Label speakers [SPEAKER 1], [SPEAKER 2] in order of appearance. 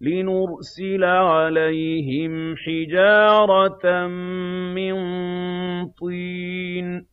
[SPEAKER 1] لنرسل عليهم حجارة من طين